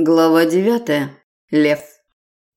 Глава 9. Лев.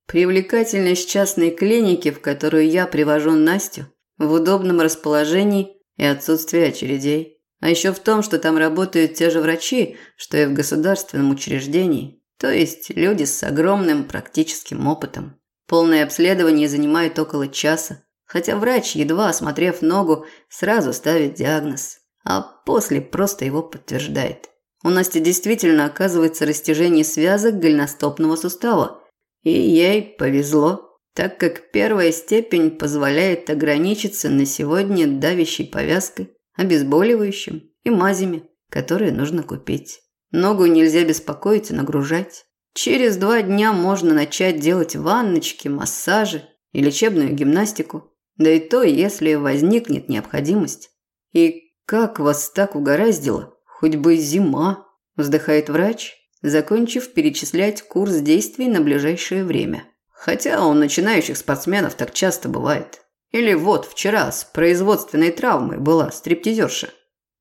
Привлекательность частной клиники, в которую я привожу Настю, в удобном расположении и отсутствии очередей. А еще в том, что там работают те же врачи, что и в государственном учреждении, то есть люди с огромным практическим опытом. Полное обследование занимает около часа, хотя врач, едва осмотрев ногу, сразу ставит диагноз, а после просто его подтверждает. У Насти действительно оказывается растяжение связок голеностопного сустава. И ей повезло, так как первая степень позволяет ограничиться на сегодня давящей повязкой, обезболивающим и мазями, которые нужно купить. Ногу нельзя беспокоить и нагружать. Через два дня можно начать делать ванночки, массажи и лечебную гимнастику. Да и то, если возникнет необходимость. И как вас так угораздило Хоть бы зима, вздыхает врач, закончив перечислять курс действий на ближайшее время. Хотя у начинающих спортсменов так часто бывает. Или вот вчера с производственной травмой была стриптизерша.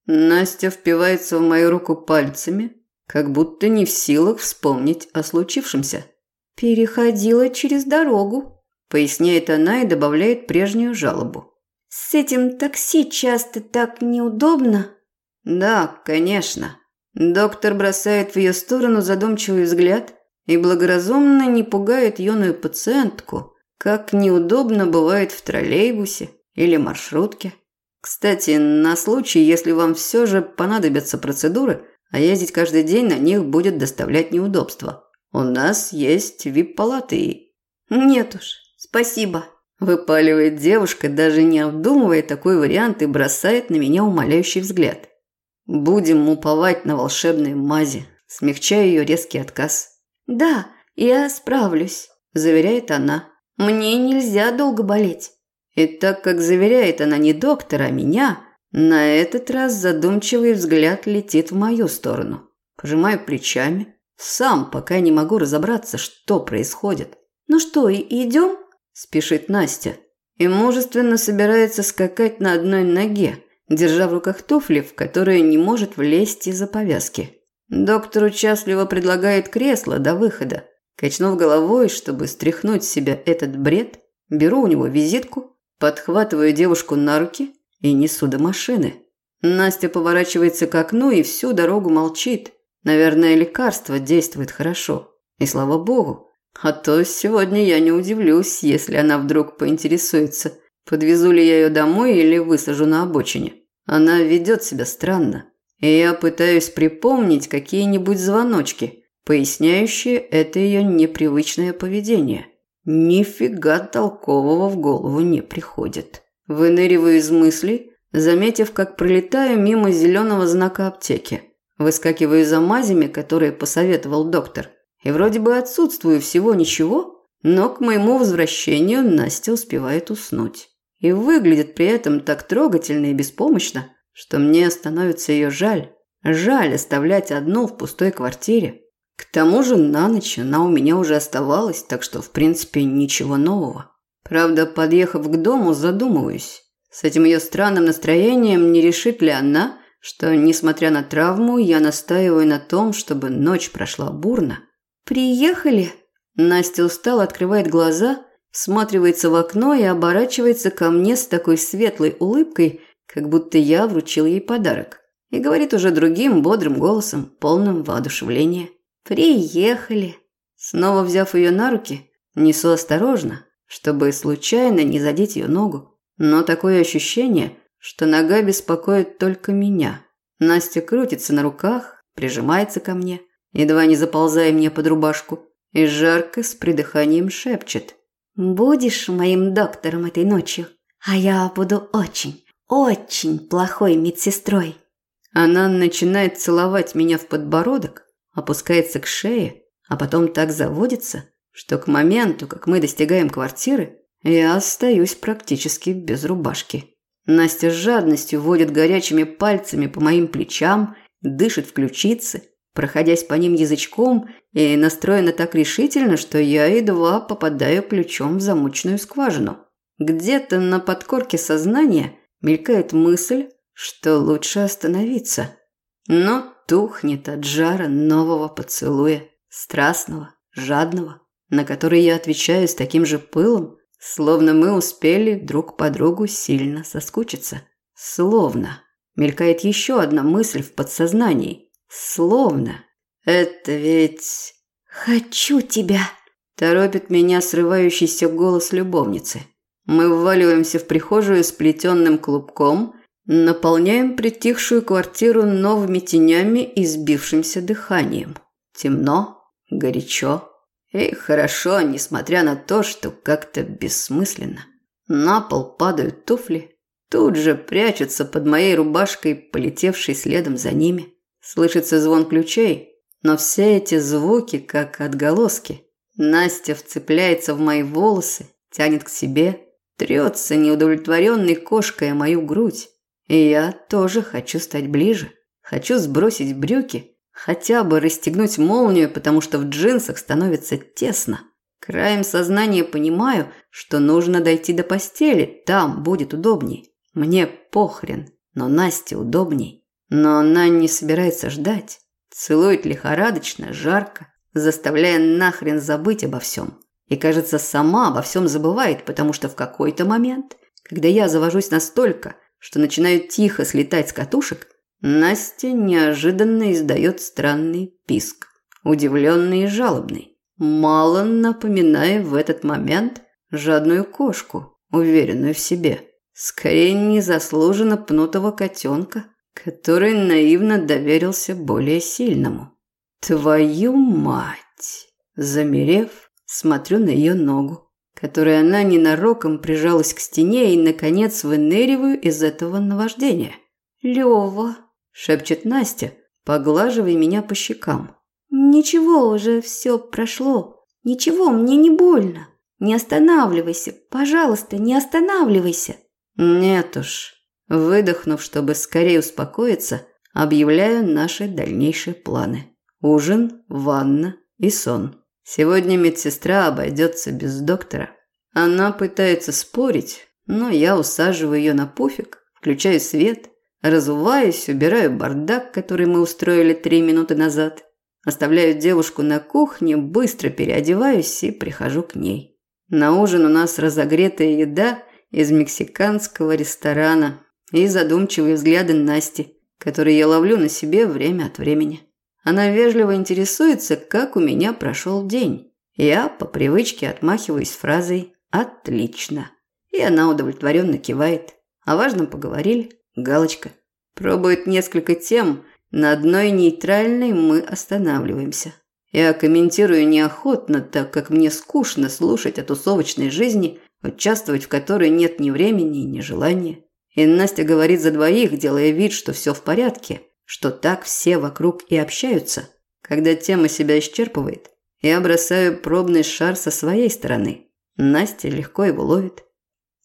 Настя впивается в мою руку пальцами, как будто не в силах вспомнить о случившемся. «Переходила через дорогу», – поясняет она и добавляет прежнюю жалобу. «С этим такси часто так неудобно». Да, конечно. Доктор бросает в ее сторону задумчивый взгляд и благоразумно не пугает юную пациентку, как неудобно бывает в троллейбусе или маршрутке. Кстати, на случай, если вам все же понадобятся процедуры, а ездить каждый день на них будет доставлять неудобства. У нас есть вип-палаты Нет уж, спасибо. Выпаливает девушка, даже не обдумывая такой вариант и бросает на меня умоляющий взгляд. Будем уповать на волшебные мази, смягчая ее резкий отказ. Да, я справлюсь, заверяет она. Мне нельзя долго болеть. И так как заверяет она не доктора, а меня, на этот раз задумчивый взгляд летит в мою сторону. Пожимаю плечами. Сам пока не могу разобраться, что происходит. «Ну что, идем?» – спешит Настя. И мужественно собирается скакать на одной ноге, держа в руках туфли, в которые не может влезть из-за повязки. Доктор участливо предлагает кресло до выхода. Качнув головой, чтобы стряхнуть с себя этот бред, беру у него визитку, подхватываю девушку на руки и несу до машины. Настя поворачивается к окну и всю дорогу молчит. Наверное, лекарство действует хорошо. И слава богу. А то сегодня я не удивлюсь, если она вдруг поинтересуется, подвезу ли я ее домой или высажу на обочине. Она ведет себя странно, и я пытаюсь припомнить какие-нибудь звоночки, поясняющие это ее непривычное поведение. Нифига толкового в голову не приходит. Выныриваю из мыслей, заметив, как пролетаю мимо зеленого знака аптеки. Выскакиваю за мазями, которые посоветовал доктор. И вроде бы отсутствую всего ничего, но к моему возвращению Настя успевает уснуть и выглядит при этом так трогательно и беспомощно, что мне становится ее жаль. Жаль оставлять одну в пустой квартире. К тому же на ночь она у меня уже оставалась, так что в принципе ничего нового. Правда, подъехав к дому, задумываюсь. С этим ее странным настроением не решит ли она, что, несмотря на травму, я настаиваю на том, чтобы ночь прошла бурно. «Приехали?» Настя устала, открывает глаза всматривается в окно и оборачивается ко мне с такой светлой улыбкой, как будто я вручил ей подарок. И говорит уже другим бодрым голосом, полным воодушевления. «Приехали!» Снова взяв ее на руки, несу осторожно, чтобы случайно не задеть ее ногу. Но такое ощущение, что нога беспокоит только меня. Настя крутится на руках, прижимается ко мне, едва не заползая мне под рубашку, и жарко с придыханием шепчет – Будешь моим доктором этой ночью, а я буду очень, очень плохой медсестрой. Она начинает целовать меня в подбородок, опускается к шее, а потом так заводится, что к моменту, как мы достигаем квартиры, я остаюсь практически без рубашки. Настя с жадностью водит горячими пальцами по моим плечам, дышит в ключицы, проходясь по ним язычком и настроена так решительно, что я едва попадаю ключом в замочную скважину. Где-то на подкорке сознания мелькает мысль, что лучше остановиться. Но тухнет от жара нового поцелуя. страстного, жадного, на который я отвечаю с таким же пылом, словно мы успели друг по другу сильно соскучиться. Словно. Мелькает еще одна мысль в подсознании. Словно. Это ведь... «Хочу тебя!» Торопит меня срывающийся голос любовницы. Мы вваливаемся в прихожую с плетенным клубком, наполняем притихшую квартиру новыми тенями и сбившимся дыханием. Темно, горячо и хорошо, несмотря на то, что как-то бессмысленно. На пол падают туфли, тут же прячутся под моей рубашкой, полетевшей следом за ними. Слышится звон ключей, но все эти звуки как отголоски. Настя вцепляется в мои волосы, тянет к себе, трется неудовлетворенной кошкой о мою грудь. И я тоже хочу стать ближе. Хочу сбросить брюки, хотя бы расстегнуть молнию, потому что в джинсах становится тесно. Краем сознания понимаю, что нужно дойти до постели, там будет удобней. Мне похрен, но Насте удобней. Но она не собирается ждать. Целует лихорадочно, жарко, заставляя нахрен забыть обо всем. И, кажется, сама обо всем забывает, потому что в какой-то момент, когда я завожусь настолько, что начинаю тихо слетать с катушек, Настя неожиданно издает странный писк, удивленный и жалобный, мало напоминая в этот момент жадную кошку, уверенную в себе, скорее незаслуженно пнутого котенка – который наивно доверился более сильному. Твою мать! Замерев, смотрю на ее ногу, которой она ненароком прижалась к стене и, наконец, выныриваю из этого наваждения. «Лёва!» – шепчет Настя, поглаживая меня по щекам. «Ничего, уже все прошло. Ничего, мне не больно. Не останавливайся, пожалуйста, не останавливайся». «Нет уж, Выдохнув, чтобы скорее успокоиться, объявляю наши дальнейшие планы. Ужин, ванна и сон. Сегодня медсестра обойдется без доктора. Она пытается спорить, но я усаживаю ее на пуфик, включаю свет, разуваюсь, убираю бардак, который мы устроили три минуты назад. Оставляю девушку на кухне, быстро переодеваюсь и прихожу к ней. На ужин у нас разогретая еда из мексиканского ресторана и задумчивые взгляды Насти, которые я ловлю на себе время от времени. Она вежливо интересуется, как у меня прошел день. Я по привычке отмахиваюсь фразой «Отлично». И она удовлетворенно кивает. О важном поговорили. Галочка. Пробует несколько тем. На одной нейтральной мы останавливаемся. Я комментирую неохотно, так как мне скучно слушать о тусовочной жизни, участвовать в которой нет ни времени, ни желания. И Настя говорит за двоих, делая вид, что все в порядке, что так все вокруг и общаются. Когда тема себя исчерпывает, я бросаю пробный шар со своей стороны. Настя легко его ловит.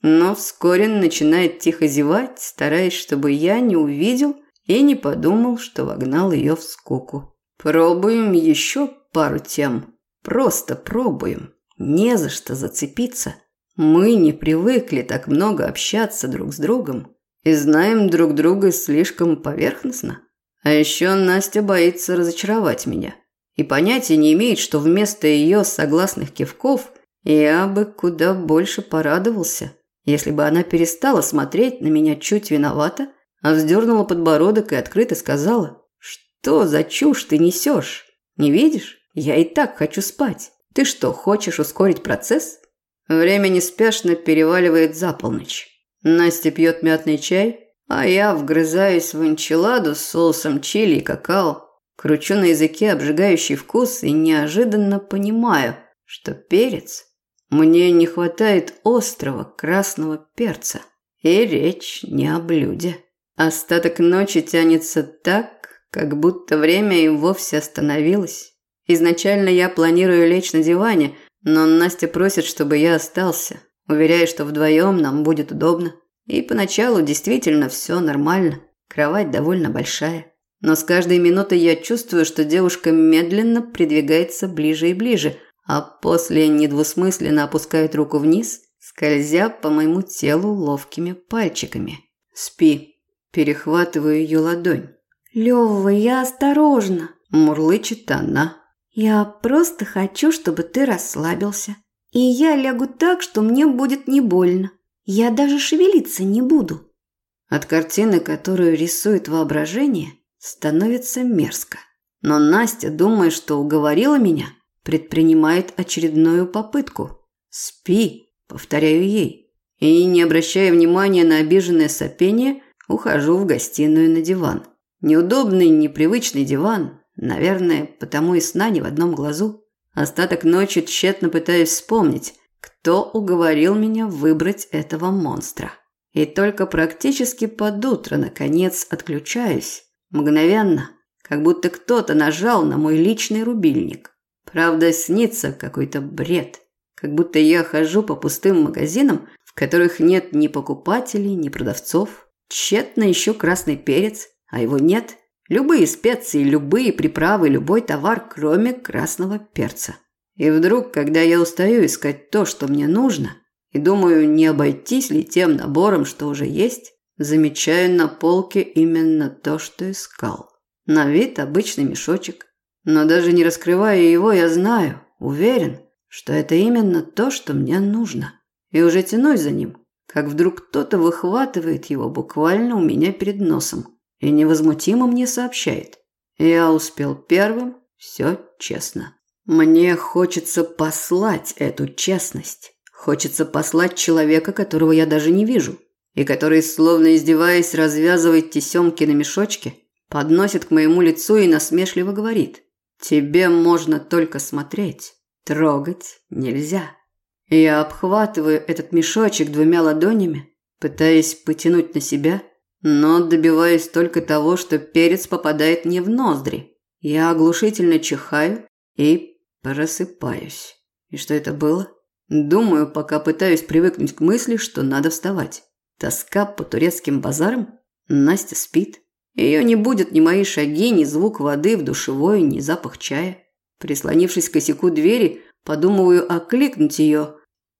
Но вскоре начинает тихо зевать, стараясь, чтобы я не увидел и не подумал, что вогнал ее в скуку. Пробуем еще пару тем. Просто пробуем. Не за что зацепиться. Мы не привыкли так много общаться друг с другом и знаем друг друга слишком поверхностно. А еще Настя боится разочаровать меня и понятия не имеет, что вместо ее согласных кивков я бы куда больше порадовался, если бы она перестала смотреть на меня чуть виновата, а вздернула подбородок и открыто сказала, «Что за чушь ты несешь? Не видишь? Я и так хочу спать. Ты что, хочешь ускорить процесс?» Время неспешно переваливает за полночь. Настя пьет мятный чай, а я вгрызаюсь в энчиладу с соусом чили и какао, кручу на языке обжигающий вкус и неожиданно понимаю, что перец мне не хватает острого красного перца. И речь не о блюде. Остаток ночи тянется так, как будто время и вовсе остановилось. Изначально я планирую лечь на диване – но Настя просит, чтобы я остался, уверяя, что вдвоем нам будет удобно. И поначалу действительно все нормально. Кровать довольно большая. Но с каждой минутой я чувствую, что девушка медленно придвигается ближе и ближе, а после недвусмысленно опускает руку вниз, скользя по моему телу ловкими пальчиками. «Спи». Перехватываю ее ладонь. «Лёва, я осторожно», – мурлычет она. Я просто хочу, чтобы ты расслабился. И я лягу так, что мне будет не больно. Я даже шевелиться не буду. От картины, которую рисует воображение, становится мерзко. Но Настя, думая, что уговорила меня, предпринимает очередную попытку. «Спи», – повторяю ей. И, не обращая внимания на обиженное сопение, ухожу в гостиную на диван. Неудобный, непривычный диван, наверное, потому и сна не в одном глазу. Остаток ночи тщетно пытаюсь вспомнить, кто уговорил меня выбрать этого монстра. И только практически под утро, наконец, отключаюсь. Мгновенно, как будто кто-то нажал на мой личный рубильник. Правда, снится какой-то бред. Как будто я хожу по пустым магазинам, в которых нет ни покупателей, ни продавцов. Тщетно ищу красный перец, а его нет – Любые специи, любые приправы, любой товар, кроме красного перца. И вдруг, когда я устаю искать то, что мне нужно, и думаю, не обойтись ли тем набором, что уже есть, замечаю на полке именно то, что искал. На вид обычный мешочек. Но даже не раскрывая его, я знаю, уверен, что это именно то, что мне нужно. И уже тянусь за ним, как вдруг кто-то выхватывает его буквально у меня перед носом и невозмутимо мне сообщает. Я успел первым, все честно. Мне хочется послать эту честность. Хочется послать человека, которого я даже не вижу, и который, словно издеваясь, развязывает тесемки на мешочке, подносит к моему лицу и насмешливо говорит «Тебе можно только смотреть, трогать нельзя». Я обхватываю этот мешочек двумя ладонями, пытаясь потянуть на себя – но добиваюсь только того, что перец попадает мне в ноздри. Я оглушительно чихаю и просыпаюсь. И что это было? Думаю, пока пытаюсь привыкнуть к мысли, что надо вставать. Тоска по турецким базарам? Настя спит. Ее не будет ни мои шаги, ни звук воды в душевой, ни запах чая. Прислонившись к косяку двери, подумываю окликнуть ее,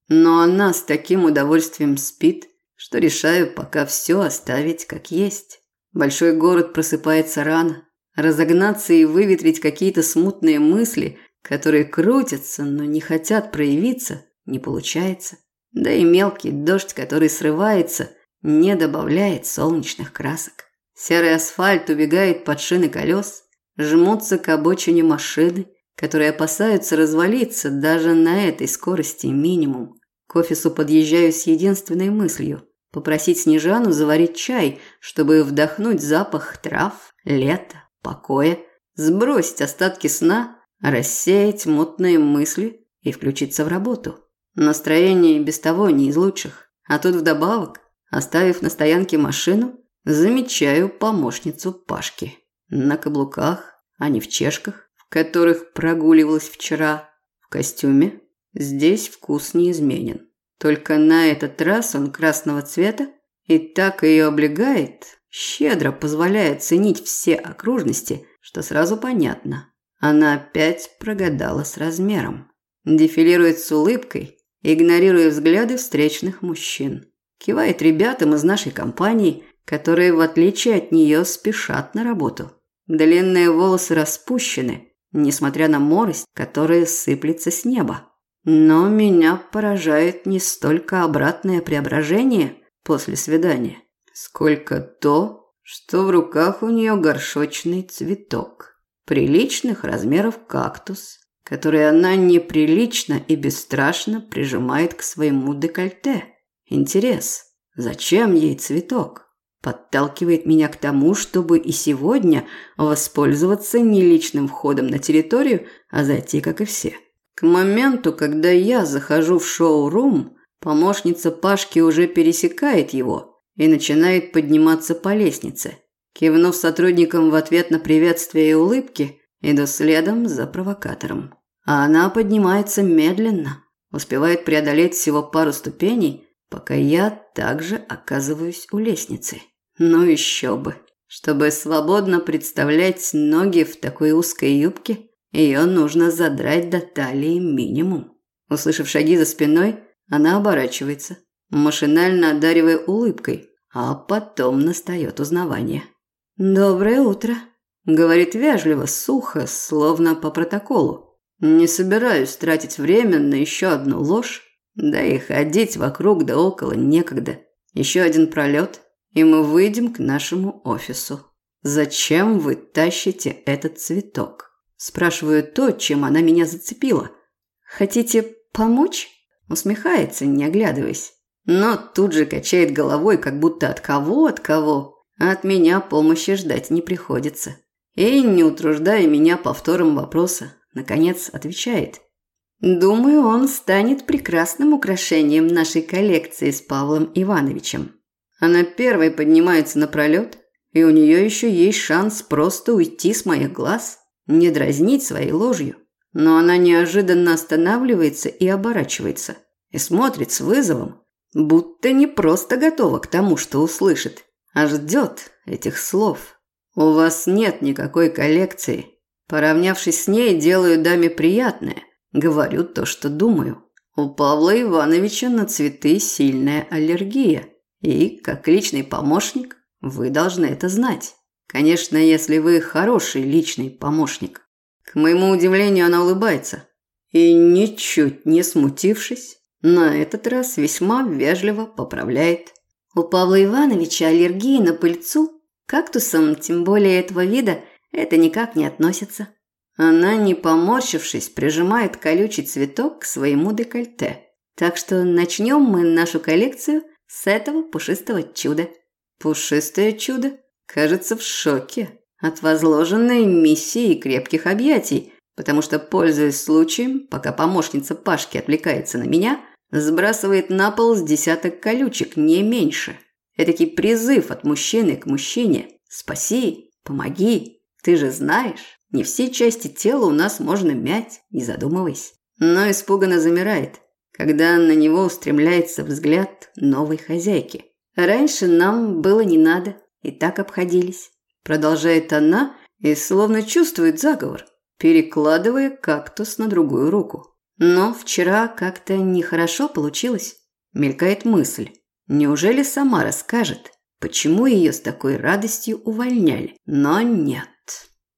но она с таким удовольствием спит – что решаю пока все оставить как есть. Большой город просыпается рано. Разогнаться и выветрить какие-то смутные мысли, которые крутятся, но не хотят проявиться, не получается. Да и мелкий дождь, который срывается, не добавляет солнечных красок. Серый асфальт убегает под шины колес, жмутся к обочине машины, которые опасаются развалиться даже на этой скорости минимум. К офису подъезжаю с единственной мыслью – попросить Снежану заварить чай, чтобы вдохнуть запах трав, лета, покоя, сбросить остатки сна, рассеять мутные мысли и включиться в работу. Настроение без того не из лучших, а тут вдобавок, оставив на стоянке машину, замечаю помощницу Пашки. На каблуках, а не в чешках, в которых прогуливалась вчера, в костюме, Здесь вкус не изменен. Только на этот раз он красного цвета и так ее облегает, щедро позволяя ценить все окружности, что сразу понятно. Она опять прогадала с размером. Дефилирует с улыбкой, игнорируя взгляды встречных мужчин. Кивает ребятам из нашей компании, которые, в отличие от нее, спешат на работу. Длинные волосы распущены, несмотря на морость, которая сыплется с неба. Но меня поражает не столько обратное преображение после свидания, сколько то, что в руках у нее горшочный цветок. Приличных размеров кактус, который она неприлично и бесстрашно прижимает к своему декольте. Интерес, зачем ей цветок? Подталкивает меня к тому, чтобы и сегодня воспользоваться не личным входом на территорию, а зайти, как и все. К моменту, когда я захожу в шоу-рум, помощница Пашки уже пересекает его и начинает подниматься по лестнице. Кивнув сотрудникам в ответ на приветствие и улыбки, иду следом за провокатором. А она поднимается медленно, успевает преодолеть всего пару ступеней, пока я также оказываюсь у лестницы. Ну еще бы. Чтобы свободно представлять ноги в такой узкой юбке, ее нужно задрать до талии минимум. Услышав шаги за спиной, она оборачивается, машинально одаривая улыбкой, а потом настает узнавание. «Доброе утро!» Говорит вежливо, сухо, словно по протоколу. Не собираюсь тратить время на еще одну ложь. Да и ходить вокруг да около некогда. Еще один пролет, и мы выйдем к нашему офису. «Зачем вы тащите этот цветок?» Спрашиваю то, чем она меня зацепила. «Хотите помочь?» Усмехается, не оглядываясь. Но тут же качает головой, как будто от кого, от кого. От меня помощи ждать не приходится. И, не утруждая меня повтором вопроса, наконец отвечает. «Думаю, он станет прекрасным украшением нашей коллекции с Павлом Ивановичем». Она первой поднимается на пролет, и у нее еще есть шанс просто уйти с моих глаз, не дразнить своей ложью. Но она неожиданно останавливается и оборачивается, и смотрит с вызовом, будто не просто готова к тому, что услышит, а ждет этих слов. «У вас нет никакой коллекции». Поравнявшись с ней, делаю даме приятное, говорю то, что думаю. У Павла Ивановича на цветы сильная аллергия, и, как личный помощник, вы должны это знать. Конечно, если вы хороший личный помощник. К моему удивлению, она улыбается. И, ничуть не смутившись, на этот раз весьма вежливо поправляет. У Павла Ивановича аллергия на пыльцу, кактусам, тем более этого вида, это никак не относится. Она, не поморщившись, прижимает колючий цветок к своему декольте. Так что начнем мы нашу коллекцию с этого пушистого чуда. Пушистое чудо, кажется, в шоке от возложенной миссии и крепких объятий, потому что, пользуясь случаем, пока помощница Пашки отвлекается на меня, сбрасывает на пол с десяток колючек, не меньше. Этакий призыв от мужчины к мужчине «Спаси, помоги, ты же знаешь, не все части тела у нас можно мять, не задумываясь». Но испуганно замирает, когда на него устремляется взгляд новой хозяйки. Раньше нам было не надо, и так обходились. Продолжает она и словно чувствует заговор, перекладывая кактус на другую руку. Но вчера как-то нехорошо получилось. Мелькает мысль. Неужели сама расскажет, почему ее с такой радостью увольняли? Но нет.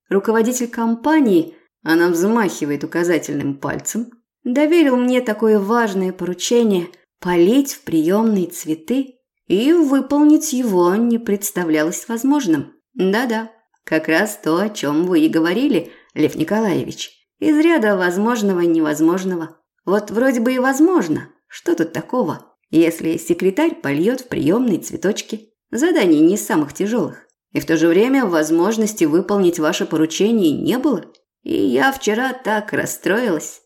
Руководитель компании, она взмахивает указательным пальцем, доверил мне такое важное поручение полить в приемные цветы и выполнить его не представлялось возможным. Да-да, как раз то, о чем вы и говорили, Лев Николаевич. Из ряда возможного невозможного. Вот вроде бы и возможно. Что тут такого, если секретарь польет в приемные цветочки? Задание не самых тяжелых. И в то же время возможности выполнить ваше поручение не было. И я вчера так расстроилась.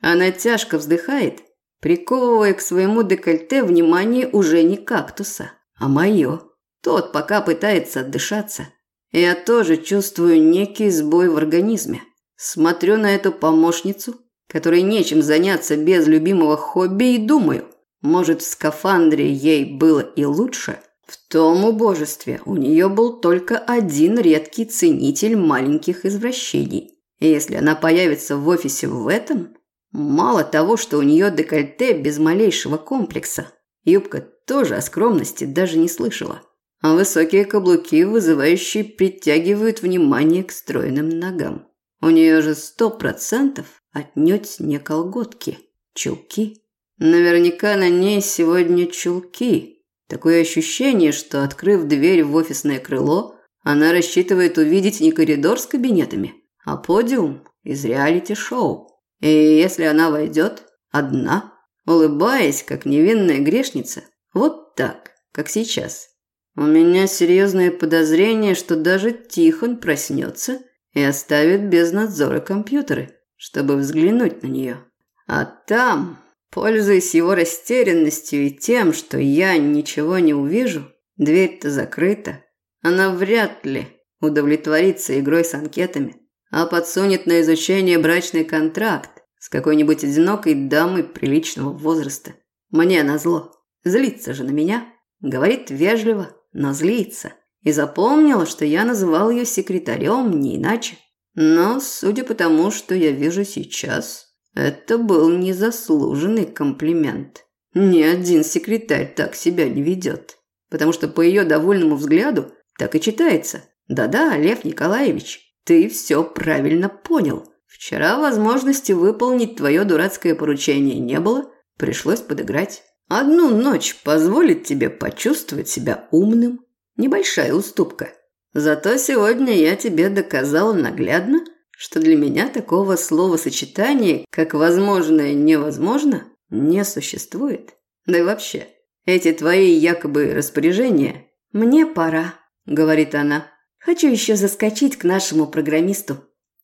Она тяжко вздыхает приковывая к своему декольте внимание уже не кактуса, а мое. Тот пока пытается отдышаться. Я тоже чувствую некий сбой в организме. Смотрю на эту помощницу, которой нечем заняться без любимого хобби, и думаю, может, в скафандре ей было и лучше. В том убожестве у нее был только один редкий ценитель маленьких извращений. И если она появится в офисе в этом, Мало того, что у нее декольте без малейшего комплекса. Юбка тоже о скромности даже не слышала. А высокие каблуки, вызывающие, притягивают внимание к стройным ногам. У нее же сто процентов отнюдь не колготки, чулки. Наверняка на ней сегодня чулки. Такое ощущение, что, открыв дверь в офисное крыло, она рассчитывает увидеть не коридор с кабинетами, а подиум из реалити-шоу. И если она войдет одна, улыбаясь, как невинная грешница, вот так, как сейчас, у меня серьезное подозрение, что даже Тихон проснется и оставит без надзора компьютеры, чтобы взглянуть на нее. А там, пользуясь его растерянностью и тем, что я ничего не увижу, дверь-то закрыта, она вряд ли удовлетворится игрой с анкетами а подсунет на изучение брачный контракт с какой-нибудь одинокой дамой приличного возраста. Мне назло. Злится же на меня. Говорит вежливо, но злится. И запомнила, что я называл ее секретарем, не иначе. Но, судя по тому, что я вижу сейчас, это был незаслуженный комплимент. Ни один секретарь так себя не ведет. Потому что по ее довольному взгляду так и читается. Да-да, Лев Николаевич, ты все правильно понял. Вчера возможности выполнить твое дурацкое поручение не было, пришлось подыграть. Одну ночь позволит тебе почувствовать себя умным. Небольшая уступка. Зато сегодня я тебе доказал наглядно, что для меня такого словосочетания, как «возможное невозможно», не существует. Да и вообще, эти твои якобы распоряжения «Мне пора», – говорит она. «Хочу еще заскочить к нашему программисту».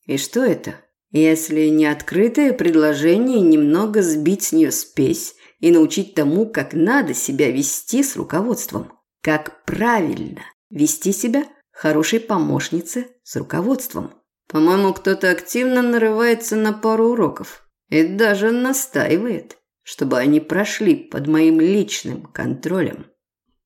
И что это? Если не открытое предложение немного сбить с нее спесь и научить тому, как надо себя вести с руководством. Как правильно вести себя хорошей помощнице с руководством. По-моему, кто-то активно нарывается на пару уроков и даже настаивает, чтобы они прошли под моим личным контролем.